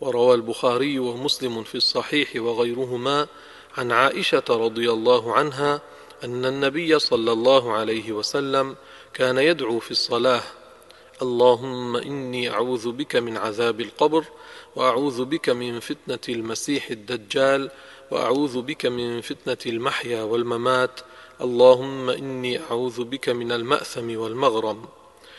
وروى البخاري ومسلم في الصحيح وغيرهما عن عائشة رضي الله عنها أن النبي صلى الله عليه وسلم كان يدعو في الصلاة اللهم إني أعوذ بك من عذاب القبر وأعوذ بك من فتنة المسيح الدجال وأعوذ بك من فتنة المحيا والممات اللهم إني أعوذ بك من المأثم والمغرم.